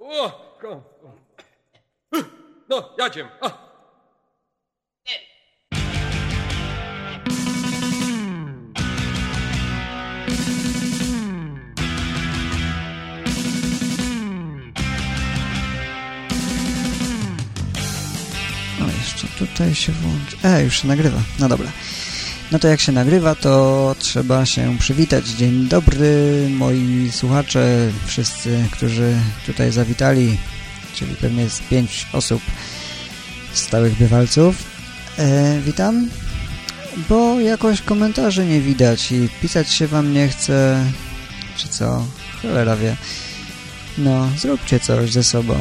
O, ko- No. A. No jeszcze tutaj się włączy. E, już się nagrywa. No dobra. No to jak się nagrywa, to trzeba się przywitać. Dzień dobry, moi słuchacze, wszyscy, którzy tutaj zawitali, czyli pewnie jest pięć osób stałych bywalców. E, witam, bo jakoś komentarzy nie widać i pisać się wam nie chce, czy co? Cholera wie. No, zróbcie coś ze sobą.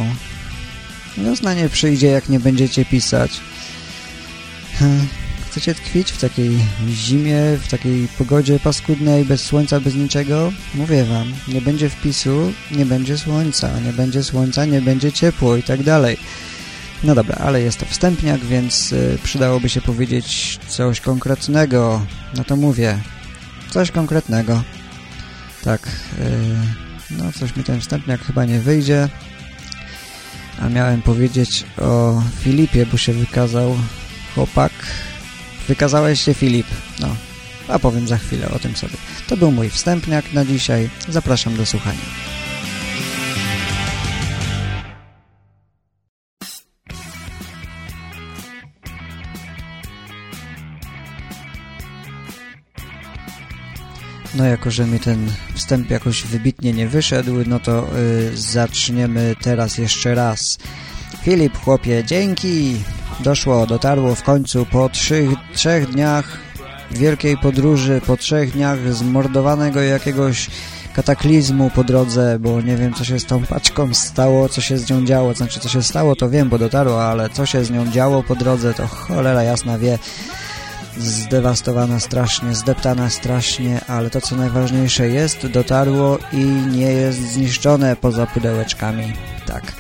Wiosna nie przyjdzie, jak nie będziecie pisać. Chcecie tkwić w takiej zimie, w takiej pogodzie paskudnej, bez słońca, bez niczego? Mówię wam, nie będzie wpisu, nie będzie słońca, nie będzie słońca, nie będzie ciepło i tak dalej. No dobra, ale jest to wstępniak, więc y, przydałoby się powiedzieć coś konkretnego. No to mówię, coś konkretnego. Tak, y, no coś mi ten wstępniak chyba nie wyjdzie. A miałem powiedzieć o Filipie, bo się wykazał chłopak. Wykazałeś się, Filip. No, a powiem za chwilę o tym sobie. To był mój wstępniak na dzisiaj. Zapraszam do słuchania. No jako, że mi ten wstęp jakoś wybitnie nie wyszedł, no to y, zaczniemy teraz jeszcze raz. Filip, chłopie, dzięki! Doszło, dotarło w końcu po trzech, trzech dniach wielkiej podróży, po trzech dniach zmordowanego jakiegoś kataklizmu po drodze, bo nie wiem, co się z tą paczką stało, co się z nią działo. Znaczy, co się stało, to wiem, bo dotarło, ale co się z nią działo po drodze, to cholera jasna wie zdewastowana strasznie, zdeptana strasznie, ale to co najważniejsze jest, dotarło i nie jest zniszczone poza pudełeczkami. Tak.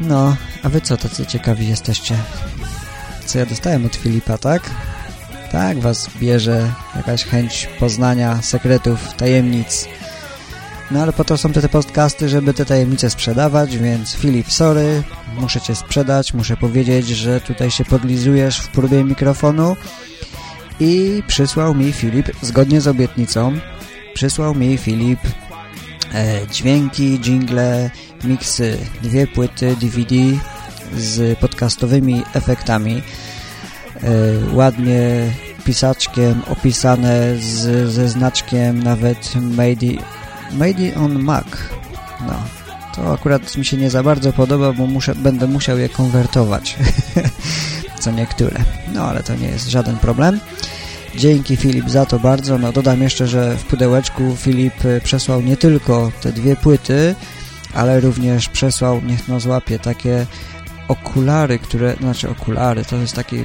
No, a wy co tacy ciekawi jesteście? Co ja dostałem od Filipa, tak? Tak, was bierze jakaś chęć poznania sekretów, tajemnic. No ale po to są te, te podcasty, żeby te tajemnice sprzedawać, więc Filip, sorry, muszę cię sprzedać, muszę powiedzieć, że tutaj się podlizujesz w próbie mikrofonu i przysłał mi Filip, zgodnie z obietnicą, przysłał mi Filip dźwięki, jingle, miksy, dwie płyty DVD z podcastowymi efektami, e, ładnie pisaczkiem opisane z, ze znaczkiem nawet made, made on Mac. No, to akurat mi się nie za bardzo podoba, bo muszę, będę musiał je konwertować. Co niektóre. No, ale to nie jest żaden problem. Dzięki Filip za to bardzo. No dodam jeszcze, że w pudełeczku Filip y, przesłał nie tylko te dwie płyty, ale również przesłał, niech no złapie, takie okulary, które, znaczy okulary, to jest taki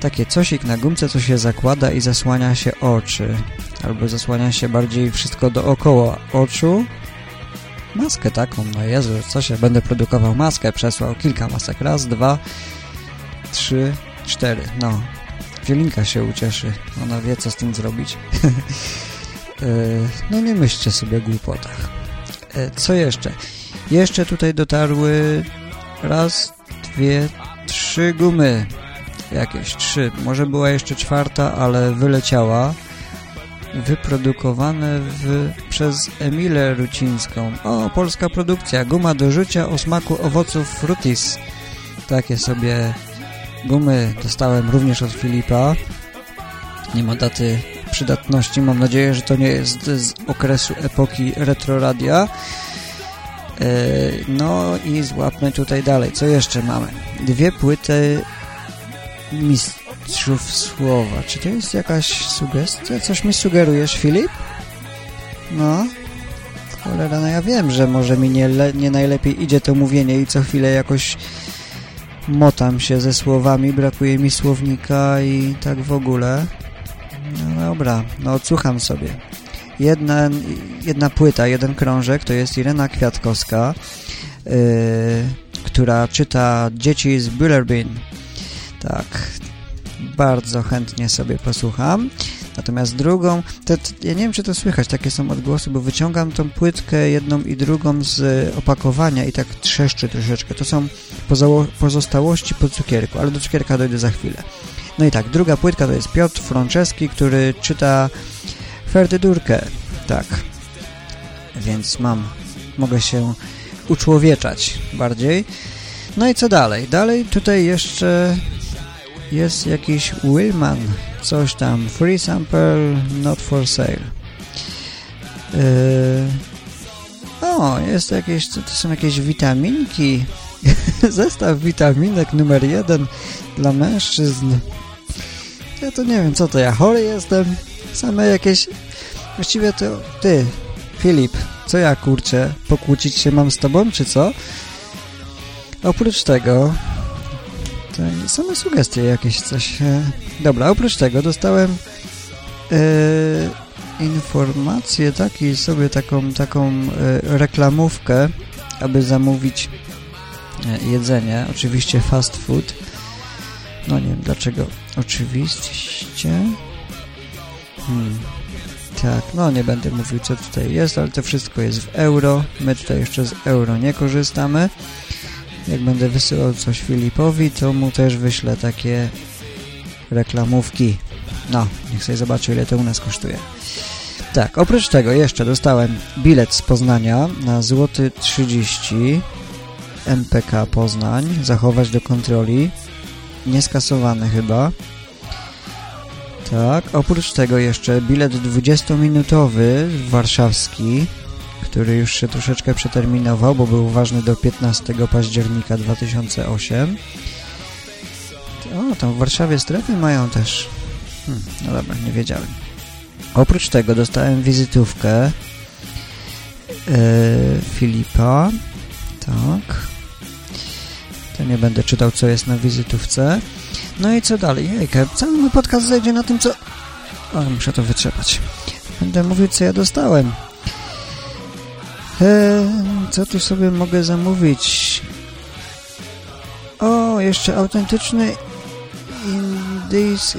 takie cosik na gumce, co się zakłada i zasłania się oczy. Albo zasłania się bardziej wszystko dookoła oczu. Maskę taką, no Jezu, co się, będę produkował maskę, przesłał kilka masek, raz, dwa, trzy, cztery, no. Wiolinka się ucieszy, ona wie, co z tym zrobić. no nie myślcie sobie o głupotach. Co jeszcze? Jeszcze tutaj dotarły raz, dwie, trzy gumy. Jakieś trzy, może była jeszcze czwarta, ale wyleciała. Wyprodukowane w, przez Emilę Rucińską. O, polska produkcja, guma do rzucia o smaku owoców frutis. Takie sobie gumy dostałem również od Filipa nie ma daty przydatności, mam nadzieję, że to nie jest z okresu epoki retroradia no i złapmy tutaj dalej, co jeszcze mamy? Dwie płyty mistrzów słowa. Czy to jest jakaś sugestia? Coś mi sugerujesz, Filip? No. Cholera, no ja wiem, że może mi nie, nie najlepiej idzie to mówienie i co chwilę jakoś motam się ze słowami, brakuje mi słownika i tak w ogóle. No dobra, no odsłucham sobie. Jedna, jedna płyta, jeden krążek to jest Irena Kwiatkowska, yy, która czyta Dzieci z Bullerbyn tak, bardzo chętnie sobie posłucham. Natomiast drugą, to, ja nie wiem, czy to słychać, takie są odgłosy, bo wyciągam tą płytkę jedną i drugą z opakowania i tak trzeszczy troszeczkę. To są pozostałości po cukierku, ale do cukierka dojdę za chwilę. No i tak, druga płytka to jest Piotr Franceski, który czyta Ferdydurkę. Tak. Więc mam, mogę się uczłowieczać bardziej. No i co dalej? Dalej tutaj jeszcze jest jakiś Willman, coś tam, free sample, not for sale. Yy... O, jest jakieś, to są jakieś witaminki, zestaw witaminek numer jeden dla mężczyzn. Ja to nie wiem, co to ja, chory jestem? Same jakieś... Właściwie to ty, Filip, co ja, kurczę, pokłócić się mam z tobą, czy co? Oprócz tego... To same sugestie jakieś coś... E, dobra, oprócz tego dostałem... E, informację, tak, i sobie taką, taką e, reklamówkę, aby zamówić jedzenie, oczywiście fast food. No nie wiem dlaczego. Oczywiście. Hmm. Tak, no nie będę mówił co tutaj jest, ale to wszystko jest w euro. My tutaj jeszcze z euro nie korzystamy. Jak będę wysyłał coś Filipowi, to mu też wyślę takie reklamówki. No, niech sobie zobaczy ile to u nas kosztuje. Tak, oprócz tego jeszcze dostałem bilet z Poznania na złoty 30 MPK Poznań, zachować do kontroli. Nieskasowany chyba. Tak, oprócz tego jeszcze bilet 20-minutowy warszawski, który już się troszeczkę przeterminował, bo był ważny do 15 października 2008. O, tam w Warszawie strefy mają też. Hmm, no dobra, nie wiedziałem. Oprócz tego dostałem wizytówkę yy, Filipa. Tak. To nie będę czytał, co jest na wizytówce. No i co dalej? Jejka, cały mój podcast zajdzie na tym, co... O, muszę to wytrzepać. Będę mówił, co ja dostałem. Eee, co tu sobie mogę zamówić? O, jeszcze autentyczne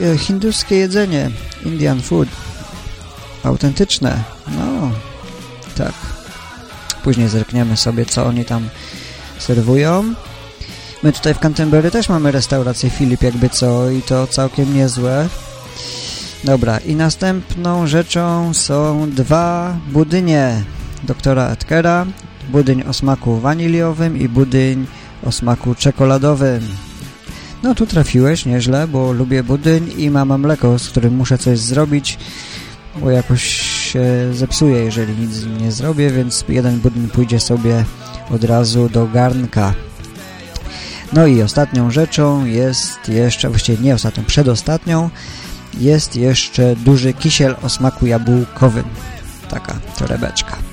e, hinduskie jedzenie. Indian food. Autentyczne. No, tak. Później zerkniemy sobie, co oni tam serwują. My tutaj w Canterbury też mamy restaurację Filip jakby co i to całkiem niezłe. Dobra, i następną rzeczą są dwa budynie doktora Edkera. Budyń o smaku waniliowym i budyń o smaku czekoladowym. No tu trafiłeś nieźle, bo lubię budyń i mam mleko, z którym muszę coś zrobić, bo jakoś się zepsuje, jeżeli nic z nim nie zrobię, więc jeden budyń pójdzie sobie od razu do garnka. No i ostatnią rzeczą jest jeszcze, właściwie nie ostatnią, przedostatnią, jest jeszcze duży kisiel o smaku jabłkowym. Taka torebeczka.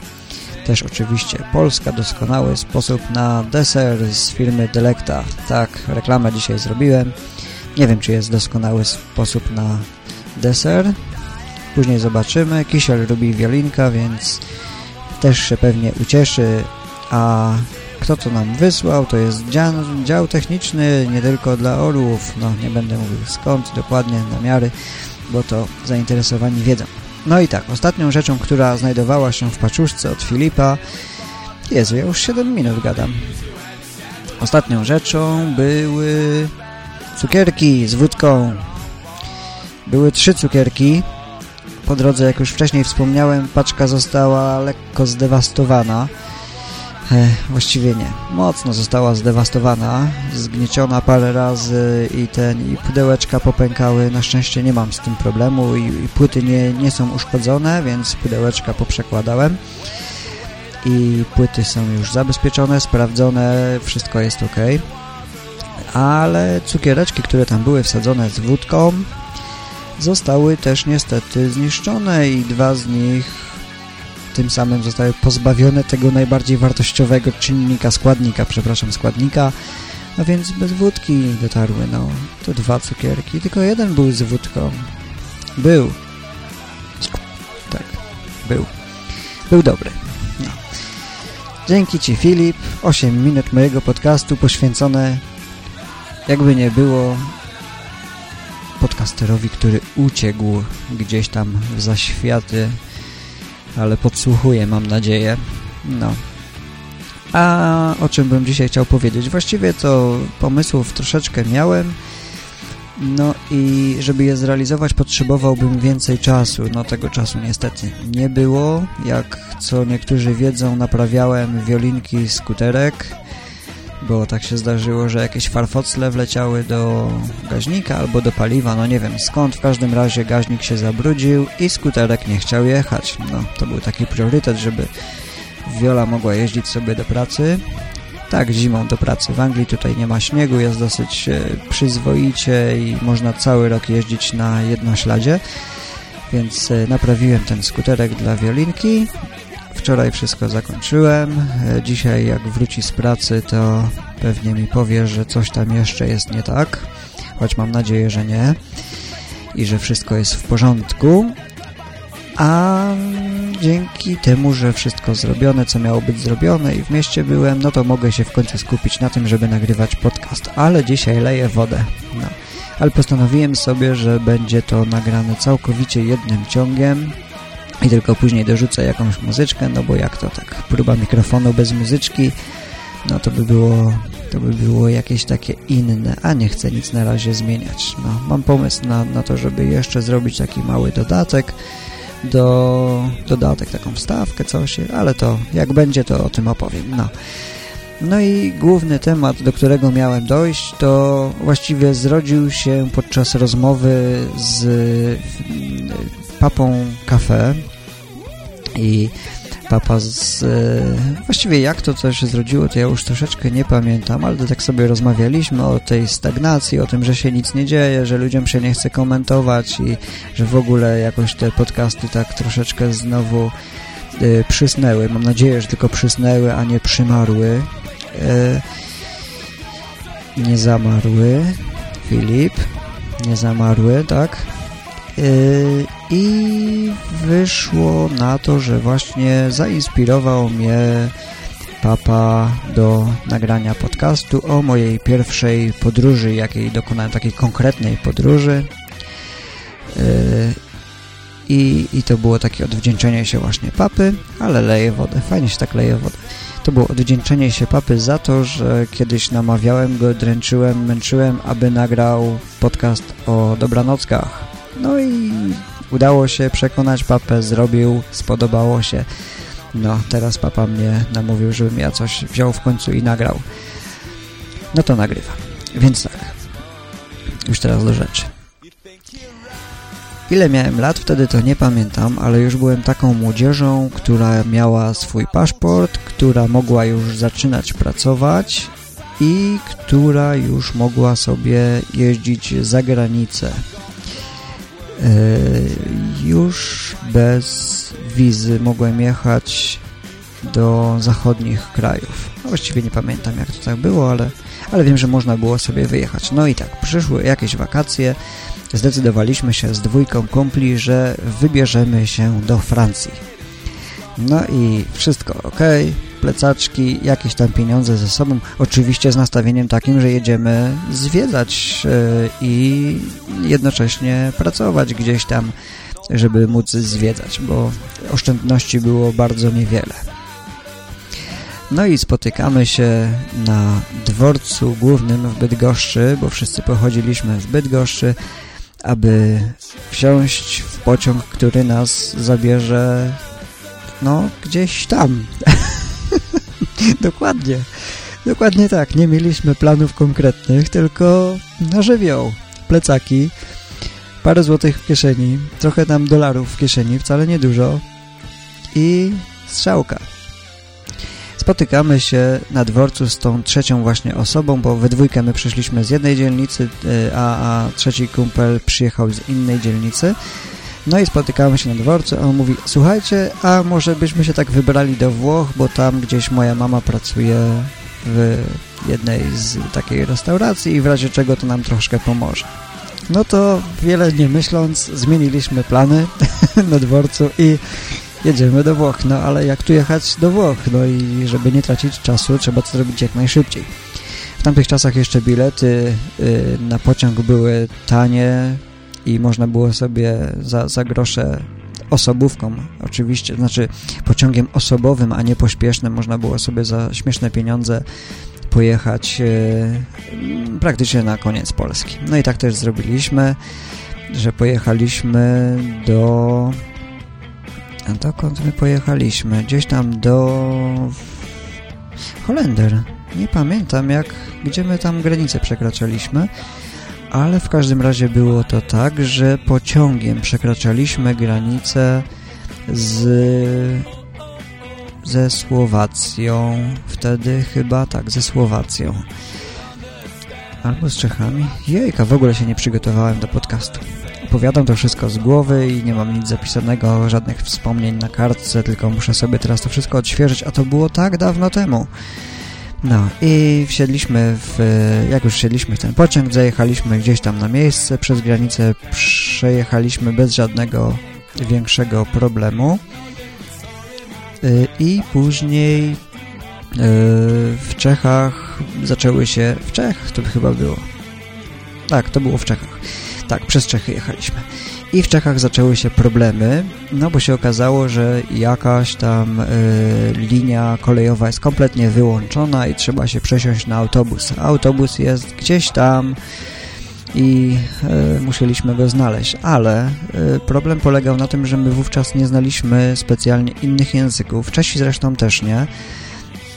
Też oczywiście Polska, doskonały sposób na deser z firmy Delecta. Tak, reklamę dzisiaj zrobiłem. Nie wiem, czy jest doskonały sposób na deser. Później zobaczymy. Kisiel lubi wiolinka, więc też się pewnie ucieszy. A kto to nam wysłał, to jest dział, dział techniczny nie tylko dla orłów, no nie będę mówił skąd dokładnie, namiary, bo to zainteresowani wiedzą. No i tak, ostatnią rzeczą, która znajdowała się w paczuszce od Filipa, Jezu, ja już 7 minut gadam. Ostatnią rzeczą były cukierki z wódką. Były trzy cukierki. Po drodze, jak już wcześniej wspomniałem, paczka została lekko zdewastowana. E, właściwie nie. Mocno została zdewastowana, zgnieciona parę razy i ten i pudełeczka popękały. Na szczęście nie mam z tym problemu i, i płyty nie, nie są uszkodzone, więc pudełeczka poprzekładałem i płyty są już zabezpieczone, sprawdzone, wszystko jest ok. Ale cukiereczki, które tam były wsadzone z wódką zostały też niestety zniszczone i dwa z nich tym samym zostały pozbawione tego najbardziej wartościowego czynnika, składnika, przepraszam, składnika, a więc bez wódki dotarły, no, to dwa cukierki, tylko jeden był z wódką. Był. Tak, był. Był dobry. No. Dzięki Ci, Filip. 8 minut mojego podcastu poświęcone, jakby nie było, podcasterowi, który uciekł gdzieś tam w zaświaty, ale podsłuchuje, mam nadzieję. No. A o czym bym dzisiaj chciał powiedzieć? Właściwie to pomysłów troszeczkę miałem, no i żeby je zrealizować potrzebowałbym więcej czasu. No tego czasu niestety nie było. Jak co niektórzy wiedzą, naprawiałem wiolinki skuterek, bo tak się zdarzyło, że jakieś farfocle wleciały do gaźnika albo do paliwa, no nie wiem skąd. W każdym razie gaźnik się zabrudził i skuterek nie chciał jechać. No to był taki priorytet, żeby Wiola mogła jeździć sobie do pracy. Tak, zimą do pracy. W Anglii tutaj nie ma śniegu, jest dosyć e, przyzwoicie i można cały rok jeździć na jednośladzie. Więc e, naprawiłem ten skuterek dla Wiolinki. Wczoraj wszystko zakończyłem. E, dzisiaj jak wróci z pracy, to pewnie mi powie, że coś tam jeszcze jest nie tak. Choć mam nadzieję, że nie. I że wszystko jest w porządku a dzięki temu, że wszystko zrobione, co miało być zrobione i w mieście byłem, no to mogę się w końcu skupić na tym, żeby nagrywać podcast, ale dzisiaj leję wodę. No. Ale postanowiłem sobie, że będzie to nagrane całkowicie jednym ciągiem i tylko później dorzucę jakąś muzyczkę, no bo jak to tak, próba mikrofonu bez muzyczki, no to by było, to by było jakieś takie inne, a nie chcę nic na razie zmieniać. No, mam pomysł na, na to, żeby jeszcze zrobić taki mały dodatek, do dodatek, taką wstawkę, coś, ale to jak będzie, to o tym opowiem. No. No i główny temat, do którego miałem dojść, to właściwie zrodził się podczas rozmowy z papą kafe i papa z... E, właściwie jak to coś zrodziło, to ja już troszeczkę nie pamiętam, ale tak sobie rozmawialiśmy o tej stagnacji, o tym, że się nic nie dzieje, że ludziom się nie chce komentować i że w ogóle jakoś te podcasty tak troszeczkę znowu y, przysnęły. Mam nadzieję, że tylko przysnęły, a nie przymarły. Y, nie zamarły. Filip. Nie zamarły, tak? Y, i wyszło na to, że właśnie zainspirował mnie papa do nagrania podcastu o mojej pierwszej podróży, jakiej dokonałem, takiej konkretnej podróży. Yy, I, I to było takie odwdzięczenie się właśnie papy, ale leje wodę. Fajnie się tak leje wodę. To było odwdzięczenie się papy za to, że kiedyś namawiałem go, dręczyłem, męczyłem, aby nagrał podcast o dobranockach. No i Udało się przekonać papę, zrobił, spodobało się. No, teraz papa mnie namówił, żebym ja coś wziął w końcu i nagrał. No to nagrywam. Więc tak. Już teraz do rzeczy. Ile miałem lat wtedy to nie pamiętam, ale już byłem taką młodzieżą, która miała swój paszport, która mogła już zaczynać pracować i która już mogła sobie jeździć za granicę. E, już bez wizy mogłem jechać do zachodnich krajów. No właściwie nie pamiętam jak to tak było, ale, ale wiem, że można było sobie wyjechać. No i tak, przyszły jakieś wakacje, zdecydowaliśmy się z dwójką kumpli, że wybierzemy się do Francji. No i wszystko ok, plecaczki, jakieś tam pieniądze ze sobą. Oczywiście z nastawieniem takim, że jedziemy zwiedzać yy, i jednocześnie pracować gdzieś tam, żeby móc zwiedzać, bo oszczędności było bardzo niewiele. No i spotykamy się na dworcu głównym w Bydgoszczy, bo wszyscy pochodziliśmy z Bydgoszczy, aby wsiąść w pociąg, który nas zabierze no gdzieś tam. Dokładnie. Dokładnie tak. Nie mieliśmy planów konkretnych, tylko na żywioł. Plecaki, parę złotych w kieszeni, trochę tam dolarów w kieszeni, wcale nie dużo i strzałka. Spotykamy się na dworcu z tą trzecią właśnie osobą, bo we dwójkę my przyszliśmy z jednej dzielnicy, y, a, a trzeci kumpel przyjechał z innej dzielnicy. No i spotykamy się na dworcu, a on mówi, słuchajcie, a może byśmy się tak wybrali do Włoch, bo tam gdzieś moja mama pracuje w jednej z takiej restauracji i w razie czego to nam troszkę pomoże. No to wiele nie myśląc, zmieniliśmy plany na dworcu i jedziemy do Włoch. No ale jak tu jechać do Włoch? No i żeby nie tracić czasu, trzeba to zrobić jak najszybciej. W tamtych czasach jeszcze bilety y, na pociąg były tanie, i można było sobie za, za grosze osobówką, oczywiście, znaczy pociągiem osobowym, a nie pośpiesznym, można było sobie za śmieszne pieniądze pojechać e, praktycznie na koniec Polski. No i tak też zrobiliśmy, że pojechaliśmy do... A dokąd my pojechaliśmy? Gdzieś tam do... Holender. Nie pamiętam jak, gdzie my tam granicę przekraczaliśmy, ale w każdym razie było to tak, że pociągiem przekraczaliśmy granicę z ze Słowacją. Wtedy chyba tak, ze Słowacją. Albo z Czechami. Jejka, w ogóle się nie przygotowałem do podcastu. Opowiadam to wszystko z głowy i nie mam nic zapisanego, żadnych wspomnień na kartce, tylko muszę sobie teraz to wszystko odświeżyć, a to było tak dawno temu. No i wsiedliśmy w, jak już wsiedliśmy w ten pociąg, zajechaliśmy gdzieś tam na miejsce, przez granicę przejechaliśmy bez żadnego większego problemu. Y, i później y, w Czechach zaczęły się, w Czechach to chyba było, tak, to było w Czechach, tak, przez Czechy jechaliśmy i w Czechach zaczęły się problemy, no bo się okazało, że jakaś tam y, linia kolejowa jest kompletnie wyłączona i trzeba się przesiąść na autobus. Autobus jest gdzieś tam i y, musieliśmy go znaleźć, ale y, problem polegał na tym, że my wówczas nie znaliśmy specjalnie innych języków, Czesi zresztą też nie,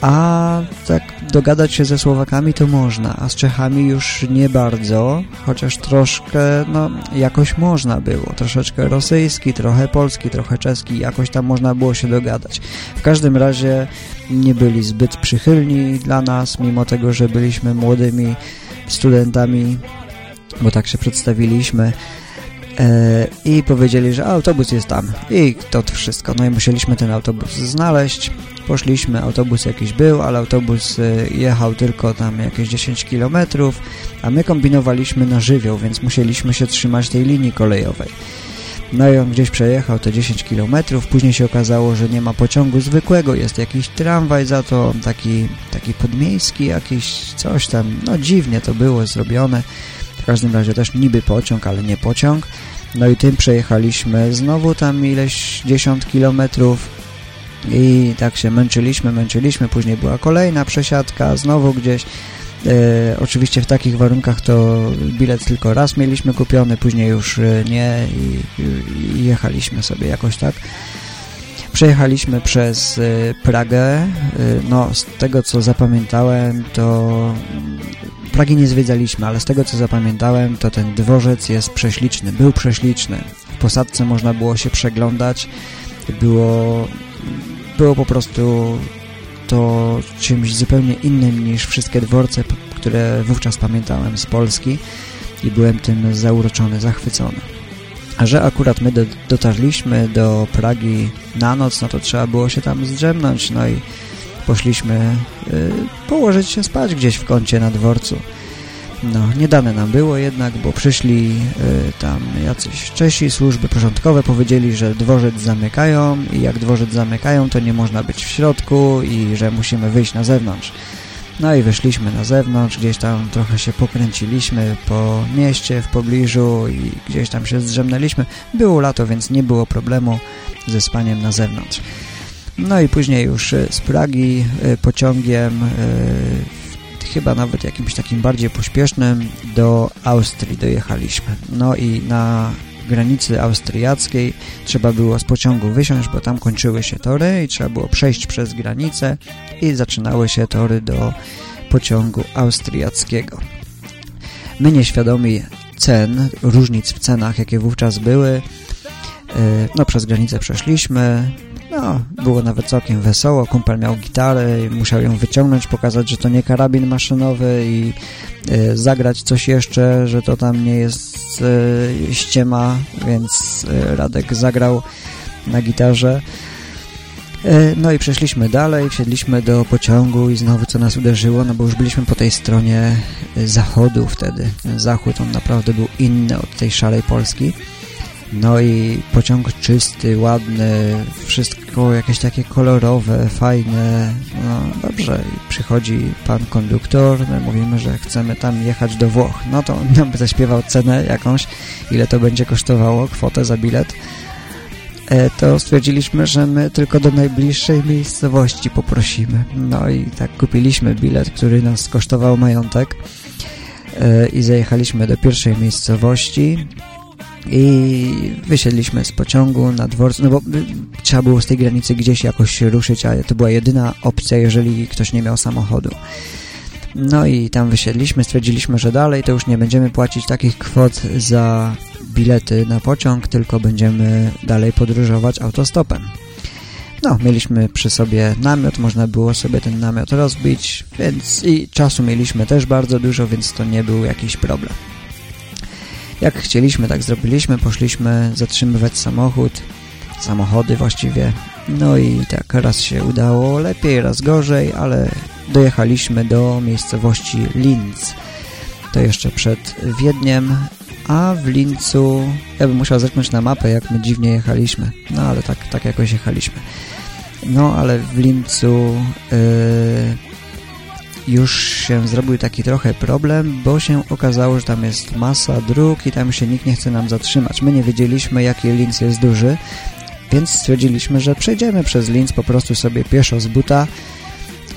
a tak dogadać się ze Słowakami to można, a z Czechami już nie bardzo, chociaż troszkę, no, jakoś można było. Troszeczkę rosyjski, trochę polski, trochę czeski, jakoś tam można było się dogadać. W każdym razie nie byli zbyt przychylni dla nas, mimo tego, że byliśmy młodymi studentami, bo tak się przedstawiliśmy, e, i powiedzieli, że autobus jest tam i to wszystko. No i musieliśmy ten autobus znaleźć. Poszliśmy, autobus jakiś był, ale autobus y, jechał tylko tam jakieś 10 km, a my kombinowaliśmy na żywioł, więc musieliśmy się trzymać tej linii kolejowej. No i on gdzieś przejechał te 10 km, później się okazało, że nie ma pociągu zwykłego, jest jakiś tramwaj za to, taki, taki podmiejski jakiś, coś tam, no dziwnie to było zrobione, w każdym razie też niby pociąg, ale nie pociąg. No i tym przejechaliśmy znowu tam ileś 10 kilometrów, i tak się męczyliśmy, męczyliśmy, później była kolejna przesiadka, znowu gdzieś. E, oczywiście w takich warunkach to bilet tylko raz mieliśmy kupiony, później już e, nie i, i jechaliśmy sobie jakoś tak. Przejechaliśmy przez e, Pragę, e, no z tego co zapamiętałem to Pragi nie zwiedzaliśmy, ale z tego co zapamiętałem to ten dworzec jest prześliczny, był prześliczny. W posadce można było się przeglądać, było było po prostu to czymś zupełnie innym niż wszystkie dworce, które wówczas pamiętałem z Polski i byłem tym zauroczony, zachwycony. A że akurat my do, dotarliśmy do Pragi na noc, no to trzeba było się tam zdrzemnąć, no i poszliśmy y, położyć się spać gdzieś w kącie na dworcu. No, nie dane nam było jednak, bo przyszli y, tam jacyś Czesi, służby porządkowe, powiedzieli, że dworzec zamykają i jak dworzec zamykają, to nie można być w środku i że musimy wyjść na zewnątrz. No i wyszliśmy na zewnątrz, gdzieś tam trochę się pokręciliśmy po mieście w pobliżu i gdzieś tam się zdrzemnęliśmy. Było lato, więc nie było problemu ze spaniem na zewnątrz. No i później już y, z Pragi y, pociągiem y, chyba nawet jakimś takim bardziej pośpiesznym do Austrii dojechaliśmy. No i na granicy austriackiej trzeba było z pociągu wysiąść, bo tam kończyły się tory i trzeba było przejść przez granicę i zaczynały się tory do pociągu austriackiego. My nieświadomi cen, różnic w cenach, jakie wówczas były, e, no przez granicę przeszliśmy, no, było nawet całkiem wesoło. Kumpel miał gitarę, musiał ją wyciągnąć, pokazać, że to nie karabin maszynowy i y, zagrać coś jeszcze, że to tam nie jest y, ściema, więc y, Radek zagrał na gitarze. No i przeszliśmy dalej, wsiedliśmy do pociągu i znowu co nas uderzyło, no bo już byliśmy po tej stronie zachodu wtedy. Zachód on naprawdę był inny od tej szarej Polski. No i pociąg czysty, ładny, wszystko jakieś takie kolorowe, fajne. No dobrze, I przychodzi pan konduktor, my mówimy, że chcemy tam jechać do Włoch. No to on nam zaśpiewał cenę jakąś, ile to będzie kosztowało, kwotę za bilet. E, to stwierdziliśmy, że my tylko do najbliższej miejscowości poprosimy. No i tak kupiliśmy bilet, który nas kosztował majątek e, i zajechaliśmy do pierwszej miejscowości i wysiedliśmy z pociągu na dworcu, no bo trzeba było z tej granicy gdzieś jakoś ruszyć, a to była jedyna opcja, jeżeli ktoś nie miał samochodu. No i tam wysiedliśmy, stwierdziliśmy, że dalej to już nie będziemy płacić takich kwot za bilety na pociąg, tylko będziemy dalej podróżować autostopem. No, mieliśmy przy sobie namiot, można było sobie ten namiot rozbić, więc i czasu mieliśmy też bardzo dużo, więc to nie był jakiś problem. Jak chcieliśmy, tak zrobiliśmy, poszliśmy zatrzymywać samochód, samochody właściwie, no i tak raz się udało lepiej, raz gorzej, ale dojechaliśmy do miejscowości Linz. To jeszcze przed Wiedniem, a w Lincu, ja bym musiał zerknąć na mapę, jak my dziwnie jechaliśmy, no ale tak, tak jakoś jechaliśmy. No ale w Lincu yy, już się zrobił taki trochę problem, bo się okazało, że tam jest masa dróg i tam się nikt nie chce nam zatrzymać. My nie wiedzieliśmy, jaki Linz jest duży, więc stwierdziliśmy, że przejdziemy przez Linz po prostu sobie pieszo z buta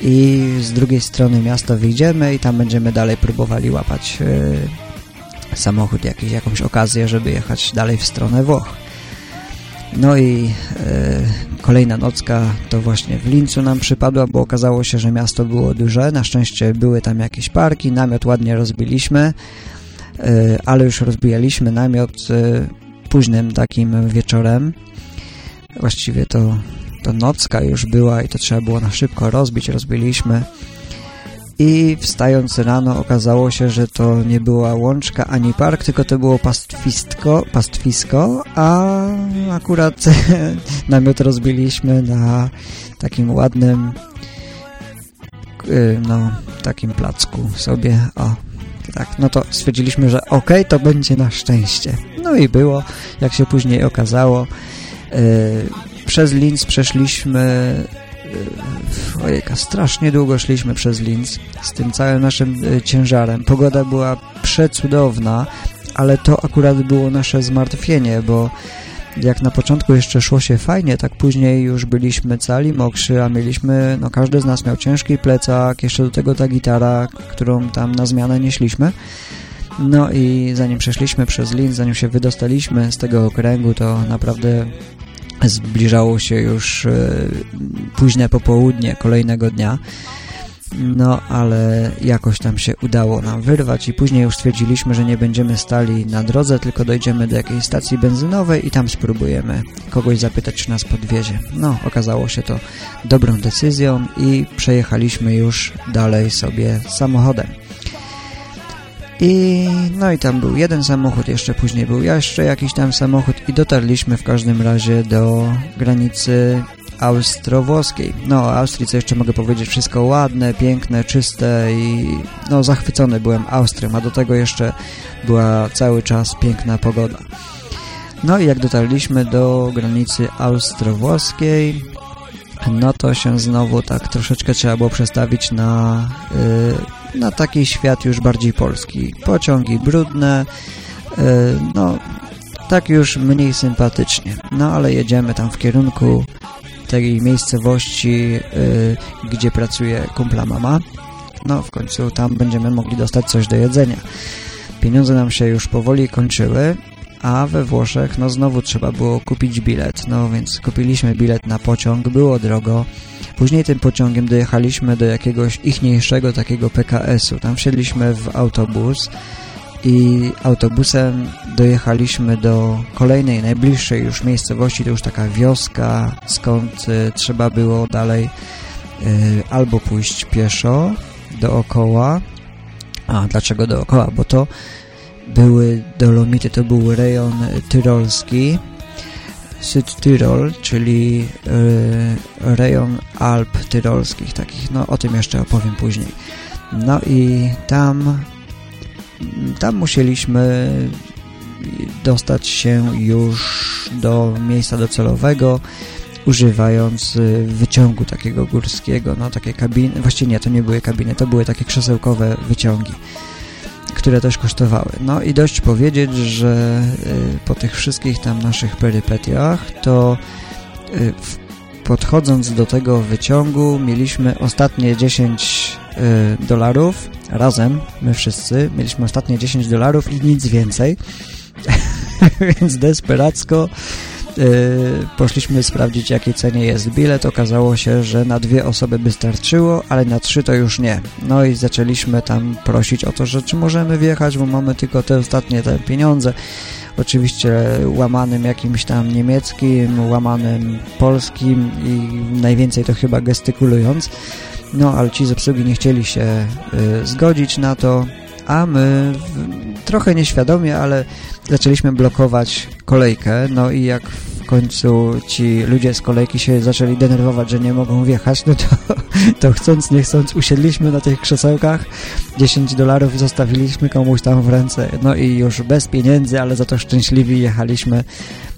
i z drugiej strony miasta wyjdziemy i tam będziemy dalej próbowali łapać yy, samochód, jakiś, jakąś okazję, żeby jechać dalej w stronę Włoch. No i yy, kolejna nocka to właśnie w Lincu nam przypadła, bo okazało się, że miasto było duże. Na szczęście były tam jakieś parki, namiot ładnie rozbiliśmy, yy, ale już rozbijaliśmy namiot późnym takim wieczorem. Właściwie to to nocka już była i to trzeba było na szybko rozbić, rozbiliśmy. I wstając rano okazało się, że to nie była łączka ani park, tylko to było pastwisko, pastwisko a akurat namiot rozbiliśmy na takim ładnym y, no, takim placku sobie, o, tak, no to stwierdziliśmy, że ok, to będzie na szczęście. No i było, jak się później okazało, y, przez Linz przeszliśmy ojejka, strasznie długo szliśmy przez Linz z tym całym naszym e, ciężarem. Pogoda była przecudowna, ale to akurat było nasze zmartwienie, bo jak na początku jeszcze szło się fajnie, tak później już byliśmy cali mokrzy, a mieliśmy, no każdy z nas miał ciężki plecak, jeszcze do tego ta gitara, którą tam na zmianę nieśliśmy. No i zanim przeszliśmy przez Linz, zanim się wydostaliśmy z tego okręgu, to naprawdę Zbliżało się już e, późne popołudnie kolejnego dnia. No, ale jakoś tam się udało nam wyrwać i później już stwierdziliśmy, że nie będziemy stali na drodze, tylko dojdziemy do jakiejś stacji benzynowej i tam spróbujemy kogoś zapytać, czy nas podwiezie. No, okazało się to dobrą decyzją i przejechaliśmy już dalej sobie samochodem. I no i tam był jeden samochód, jeszcze później był jeszcze jakiś tam samochód i dotarliśmy w każdym razie do granicy austro-włoskiej. No, o Austrii co jeszcze mogę powiedzieć, wszystko ładne, piękne, czyste i no zachwycony byłem Austrią, a do tego jeszcze była cały czas piękna pogoda. No i jak dotarliśmy do granicy austro-włoskiej, no to się znowu tak troszeczkę trzeba było przestawić na yy, na taki świat już bardziej polski. Pociągi brudne, e, no tak już mniej sympatycznie. No ale jedziemy tam w kierunku tej miejscowości, e, gdzie pracuje kumpla mama. No w końcu tam będziemy mogli dostać coś do jedzenia. Pieniądze nam się już powoli kończyły, a we Włoszech no znowu trzeba było kupić bilet. No więc kupiliśmy bilet na pociąg, było drogo. Później tym pociągiem dojechaliśmy do jakiegoś ichniejszego takiego PKS-u. Tam wsiedliśmy w autobus i autobusem dojechaliśmy do kolejnej, najbliższej już miejscowości, to już taka wioska, skąd y, trzeba było dalej y, albo pójść pieszo dookoła. A, dlaczego dookoła? Bo to były Dolomity, to był rejon tyrolski, Südtyrol, czyli y, rejon Alp tyrolskich, takich, no o tym jeszcze opowiem później. No i tam, tam musieliśmy dostać się już do miejsca docelowego, używając y, wyciągu takiego górskiego, no takie kabiny, właściwie nie, to nie były kabiny, to były takie krzesełkowe wyciągi, które też kosztowały. No i dość powiedzieć, że y, po tych wszystkich tam naszych perypetiach, to y, podchodząc do tego wyciągu mieliśmy ostatnie 10 dolarów, razem, my wszyscy, mieliśmy ostatnie 10 dolarów i nic więcej, więc desperacko Y, poszliśmy sprawdzić, jakiej cenie jest bilet. Okazało się, że na dwie osoby by starczyło, ale na trzy to już nie. No i zaczęliśmy tam prosić o to, że czy możemy wjechać, bo mamy tylko te ostatnie te pieniądze. Oczywiście łamanym jakimś tam niemieckim, łamanym polskim i najwięcej to chyba gestykulując. No, ale ci z obsługi nie chcieli się y, zgodzić na to, a my w, trochę nieświadomie, ale zaczęliśmy blokować kolejkę, no i jak końcu ci ludzie z kolejki się zaczęli denerwować, że nie mogą wjechać, no to, to chcąc, nie chcąc usiedliśmy na tych krzesełkach, 10 dolarów zostawiliśmy komuś tam w ręce, no i już bez pieniędzy, ale za to szczęśliwi jechaliśmy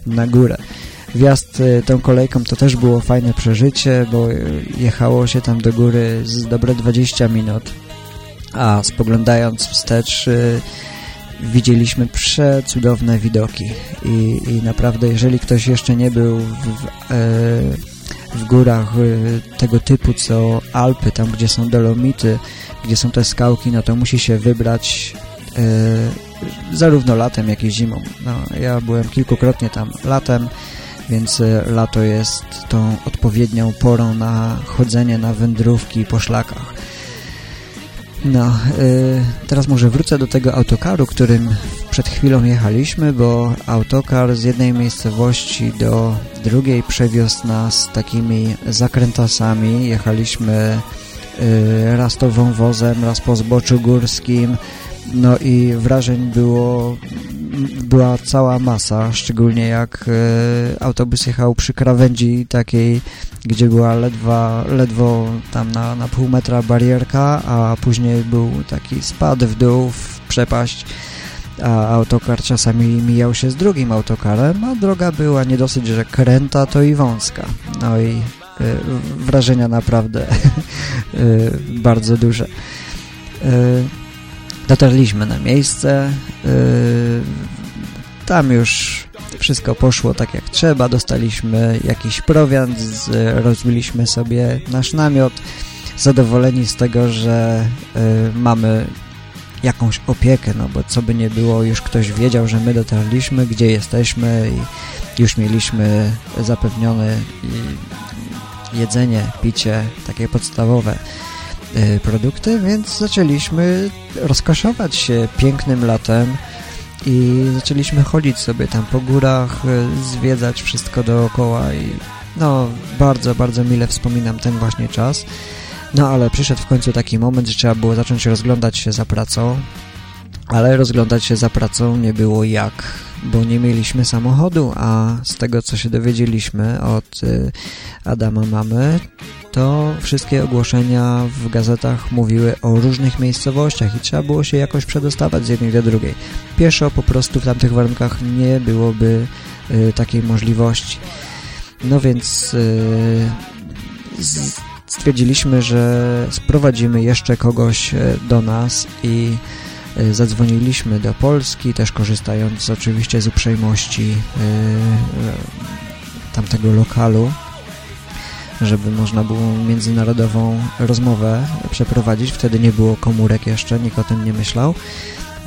na górę. Wjazd y, tą kolejką to też było fajne przeżycie, bo jechało się tam do góry z dobre 20 minut, a spoglądając wstecz y, widzieliśmy przecudowne widoki i, i naprawdę jeżeli ktoś jeszcze nie był w, w, e, w górach e, tego typu co Alpy, tam gdzie są dolomity, gdzie są te skałki, no to musi się wybrać e, zarówno latem, jak i zimą. No, ja byłem kilkukrotnie tam latem, więc lato jest tą odpowiednią porą na chodzenie na wędrówki po szlakach. No, y, teraz może wrócę do tego autokaru, którym przed chwilą jechaliśmy, bo autokar z jednej miejscowości do drugiej przewiózł nas takimi zakrętasami. Jechaliśmy y, raz to wąwozem, raz po zboczu górskim, no i wrażeń było była cała masa, szczególnie jak e, autobus jechał przy krawędzi takiej, gdzie była ledwa, ledwo tam na, na pół metra barierka, a później był taki spad w dół, w przepaść, a autokar czasami mijał się z drugim autokarem, a droga była nie dosyć, że kręta, to i wąska. No i e, wrażenia naprawdę e, bardzo duże. Dotarliśmy na miejsce, tam już wszystko poszło tak jak trzeba, dostaliśmy jakiś prowiant, rozbiliśmy sobie nasz namiot, zadowoleni z tego, że y, mamy jakąś opiekę, no bo co by nie było, już ktoś wiedział, że my dotarliśmy, gdzie jesteśmy i już mieliśmy zapewnione jedzenie, picie, takie podstawowe produkty, więc zaczęliśmy rozkoszować się pięknym latem, i zaczęliśmy chodzić sobie tam po górach, e, zwiedzać wszystko dookoła i no bardzo, bardzo mile wspominam ten właśnie czas. No ale przyszedł w końcu taki moment, że trzeba było zacząć rozglądać się za pracą, ale rozglądać się za pracą nie było jak, bo nie mieliśmy samochodu, a z tego co się dowiedzieliśmy od y, Adama mamy, to wszystkie ogłoszenia w gazetach mówiły o różnych miejscowościach i trzeba było się jakoś przedostawać z jednej do drugiej. Pieszo po prostu w tamtych warunkach nie byłoby y, takiej możliwości. No więc y, stwierdziliśmy, że sprowadzimy jeszcze kogoś y, do nas i y, zadzwoniliśmy do Polski, też korzystając oczywiście z uprzejmości y, tamtego lokalu żeby można było międzynarodową rozmowę przeprowadzić. Wtedy nie było komórek jeszcze, nikt o tym nie myślał.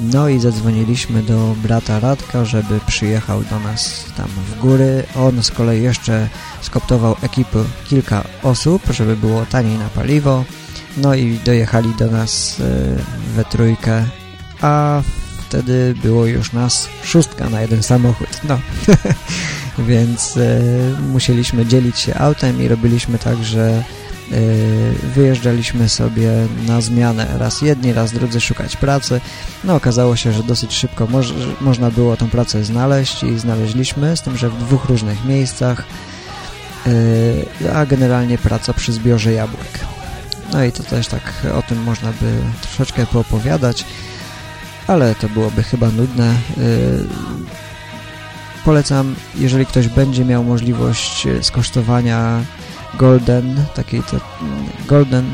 No i zadzwoniliśmy do brata Radka, żeby przyjechał do nas tam w góry. On z kolei jeszcze skoptował ekipy kilka osób, żeby było taniej na paliwo. No i dojechali do nas e, we trójkę, a wtedy było już nas szóstka na jeden samochód. No, więc e, musieliśmy dzielić się autem i robiliśmy tak, że e, wyjeżdżaliśmy sobie na zmianę raz jedni, raz drudzy szukać pracy. No okazało się, że dosyć szybko moż, można było tą pracę znaleźć i znaleźliśmy, z tym, że w dwóch różnych miejscach, e, a generalnie praca przy zbiorze jabłek. No i to też tak o tym można by troszeczkę poopowiadać ale to byłoby chyba nudne. Polecam, jeżeli ktoś będzie miał możliwość skosztowania Golden, takiej te, Golden,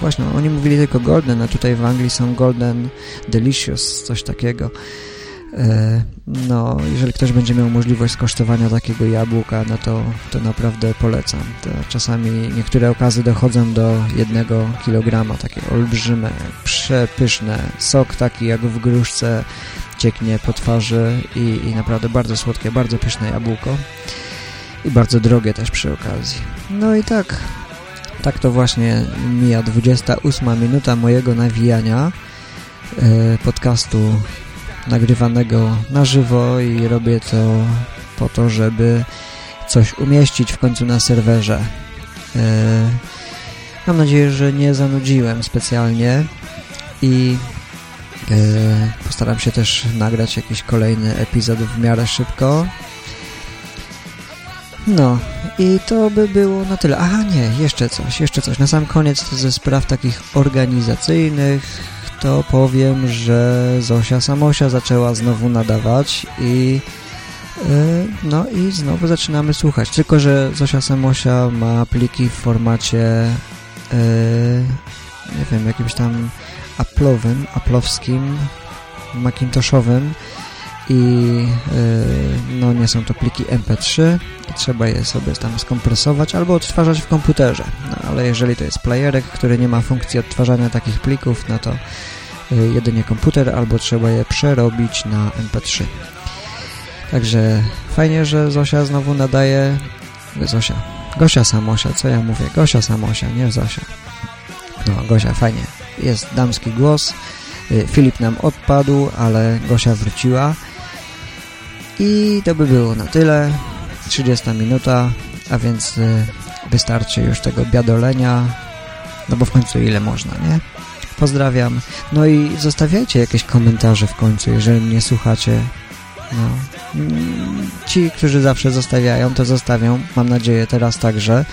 właśnie, oni mówili tylko Golden, a tutaj w Anglii są Golden Delicious, coś takiego. E, no, jeżeli ktoś będzie miał możliwość skosztowania takiego jabłka, no to, to naprawdę polecam. To czasami niektóre okazy dochodzą do jednego kilograma, takie olbrzyme, przepyszne. Sok taki jak w gruszce cieknie po twarzy i, i naprawdę bardzo słodkie, bardzo pyszne jabłko. I bardzo drogie też przy okazji. No i tak, tak to właśnie mija 28 minuta mojego nawijania e, podcastu nagrywanego na żywo i robię to po to, żeby coś umieścić w końcu na serwerze. E, mam nadzieję, że nie zanudziłem specjalnie i postaram się też nagrać jakiś kolejny epizod w miarę szybko. No i to by było na tyle. Aha, nie, jeszcze coś, jeszcze coś. Na sam koniec ze spraw takich organizacyjnych to powiem, że Zosia Samosia zaczęła znowu nadawać i yy, no i znowu zaczynamy słuchać. Tylko, że Zosia Samosia ma pliki w formacie yy, nie wiem, jakimś tam Apple'owym, Apple'owskim, Macintoshowym i yy, no nie są to pliki MP3 i trzeba je sobie tam skompresować albo odtwarzać w komputerze. No, ale jeżeli to jest playerek, który nie ma funkcji odtwarzania takich plików, no to yy, jedynie komputer albo trzeba je przerobić na MP3. Także fajnie, że Zosia znowu nadaje... Zosia. Gosia Samosia, co ja mówię? Gosia Samosia, nie Zosia. No, Gosia, fajnie. Jest damski głos. Y, Filip nam odpadł, ale Gosia wróciła. I to by było na tyle. 30 minuta, a więc y, wystarczy już tego biadolenia, no bo w końcu ile można, nie? Pozdrawiam. No i zostawiajcie jakieś komentarze w końcu, jeżeli mnie słuchacie. No. Mm, ci, którzy zawsze zostawiają, to zostawią. Mam nadzieję teraz także.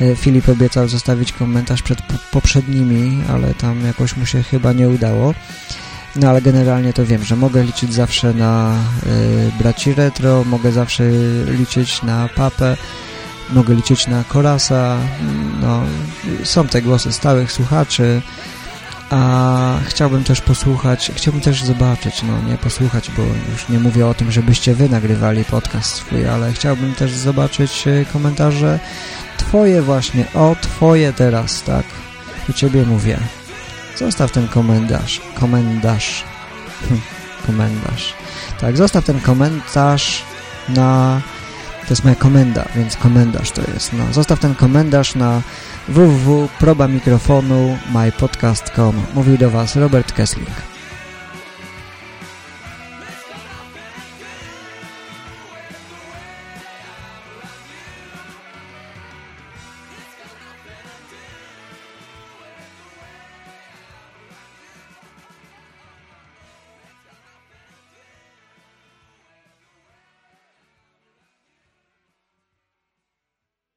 Y, Filip obiecał zostawić komentarz przed poprzednimi, ale tam jakoś mu się chyba nie udało. No ale generalnie to wiem, że mogę liczyć zawsze na y, braci retro, mogę zawsze liczyć na papę, mogę liczyć na Korasa, no są te głosy stałych słuchaczy, a chciałbym też posłuchać, chciałbym też zobaczyć, no nie posłuchać, bo już nie mówię o tym, żebyście wy nagrywali podcast swój, ale chciałbym też zobaczyć y, komentarze twoje właśnie, o twoje teraz, tak? Do ciebie mówię. Zostaw ten komentarz. Komentarz. Hm, komentarz. Tak, zostaw ten komentarz na... To jest moja komenda, więc komentarz to jest. No, zostaw ten komentarz na www.probamikrofonu mypodcast.com Mówił do Was Robert Kessling.